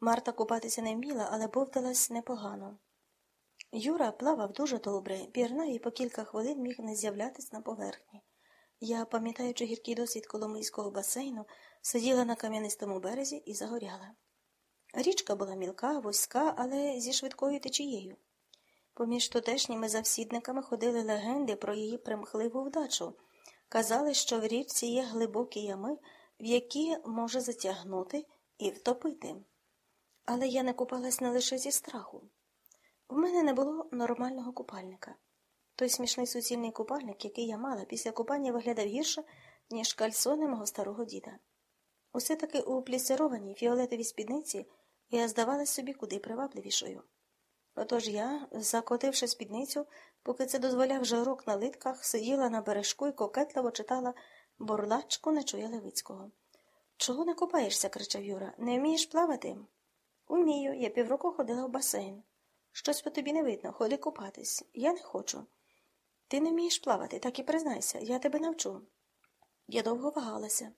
Марта купатися не вміла, але бовталась непогано. Юра плавав дуже добре, пірнав і по кілька хвилин міг не з'являтись на поверхні. Я, пам'ятаючи гіркий досвід Коломийського басейну, сиділа на кам'янистому березі і загоряла. Річка була мілка, вузька, але зі швидкою течією. Поміж тутешніми завсідниками ходили легенди про її примхливу вдачу. Казали, що в річці є глибокі ями, в які може затягнути і втопити. Але я не купалась не лише зі страху. В мене не було нормального купальника. Той смішний суцільний купальник, який я мала, після купання виглядав гірше, ніж кальсони мого старого діда. Усе таки у плісированій фіолетовій спідниці я здавалась собі куди привабливішою. Отож я, закотивши спідницю, поки це дозволяв жарок на литках, сиділа на бережку і кокетливо читала борлачку Нечуя Левицького. Чого не купаєшся? кричав Юра. Не вмієш плавати? Умію, я півроку ходила в басейн. Щось по тобі не видно, ходи купатись. Я не хочу. Ти не вмієш плавати, так і признайся, я тебе навчу. Я довго вагалася.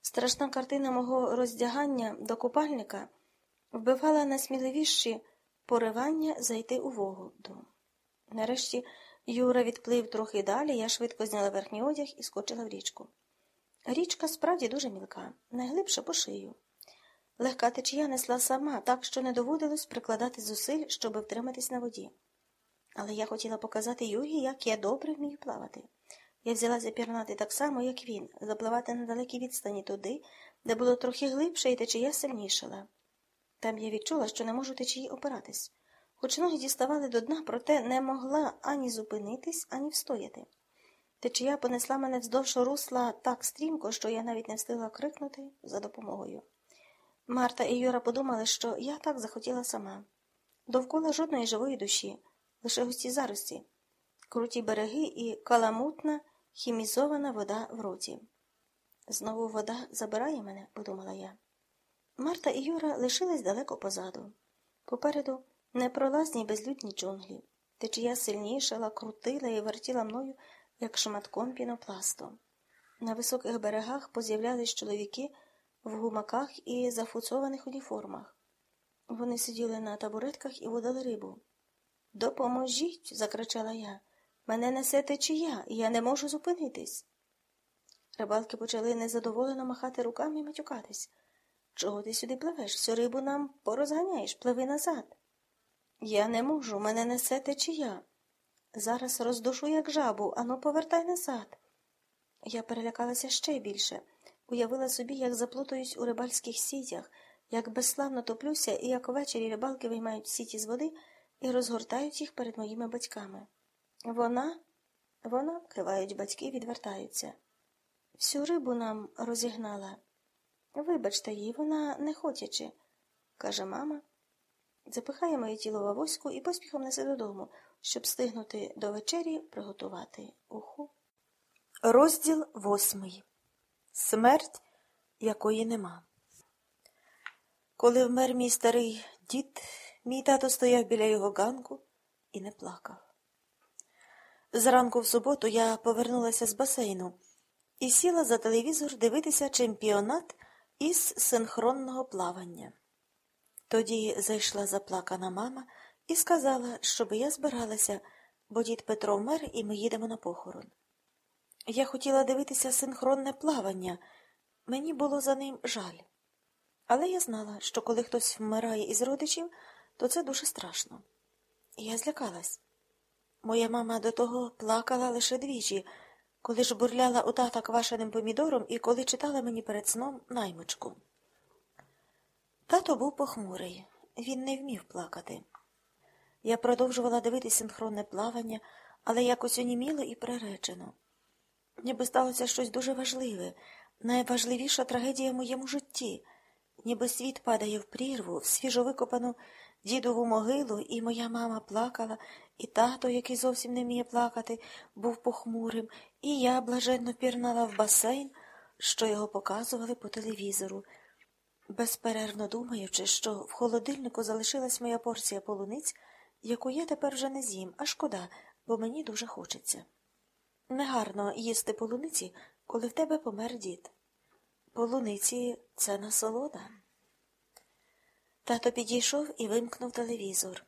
Страшна картина мого роздягання до купальника вбивала найсміливіші поривання зайти у воду. Нарешті Юра відплив трохи далі, я швидко зняла верхній одяг і скочила в річку. Річка справді дуже мілка, найглибша по шию. Легка течія несла сама, так що не доводилось прикладати зусиль, щоб втриматись на воді. Але я хотіла показати Юрі, як я добре вмію плавати. Я взялася пірнати так само, як він, запливати на далекій відстані туди, де було трохи глибше і течія сильнішала. Там я відчула, що не можу течії опиратись. Хоч ноги діставали до дна, проте не могла ані зупинитись, ані встояти. Течія понесла мене вздовж русла так стрімко, що я навіть не встигла крикнути за допомогою. Марта і Юра подумали, що я так захотіла сама. Довкола жодної живої душі, лише густі зарості, круті береги і каламутна, хімізована вода в роті. Знову вода забирає мене, подумала я. Марта і Юра лишились далеко позаду. Попереду непролазні безлюдні джунглі. Течія сильнішала, крутила і вертіла мною, як шматком пінопласту. На високих берегах поз'являлись чоловіки в гумаках і зафуцованих уніформах. Вони сиділи на табуретках і водали рибу. Допоможіть, закричала я. Мене несе течія, і я не можу зупинитись. Рибалки почали незадоволено махати руками і матюкатись. Чого ти сюди пливеш? Всю рибу нам порозганяєш, пливи назад. Я не можу, мене несе течія. Зараз роздушу, як жабу, ану повертай назад. Я перелякалася ще більше, уявила собі, як заплутаюсь у рибальських сітях, як безславно топлюся і як ввечері рибалки виймають сіті з води і розгортають їх перед моїми батьками. Вона, вона, кивають батьки, відвертаються. Всю рибу нам розігнала. Вибачте їй, вона не хочечи, каже мама, запихає моє тіло в авоську і поспіхом несе додому, щоб стигнути до вечері приготувати уху. Розділ восьмий Смерть, якої нема. Коли вмер мій старий дід, мій тато стояв біля його ганку і не плакав. Зранку в суботу я повернулася з басейну і сіла за телевізор дивитися чемпіонат із синхронного плавання. Тоді зайшла заплакана мама і сказала, щоб я збиралася, бо дід Петро вмер, і ми їдемо на похорон. Я хотіла дивитися синхронне плавання, мені було за ним жаль. Але я знала, що коли хтось вмирає із родичів, то це дуже страшно. Я злякалась. Моя мама до того плакала лише двічі, коли ж бурляла у тата квашеним помідором і коли читала мені перед сном наймичку. Тато був похмурий, він не вмів плакати. Я продовжувала дивитися синхронне плавання, але якось оніміло і приречено. Ніби сталося щось дуже важливе, найважливіша трагедія в моєму житті, ніби світ падає в прірву, в свіжовикопану дідову могилу, і моя мама плакала, і тато, який зовсім не вміє плакати, був похмурим, і я блаженно пірнала в басейн, що його показували по телевізору, безперервно думаючи, що в холодильнику залишилась моя порція полуниць, яку я тепер вже не з'їм, а шкода, бо мені дуже хочеться. Негарно їсти полуниці, коли в тебе помер дід. Полуниці це насолода. Тато підійшов і вимкнув телевізор.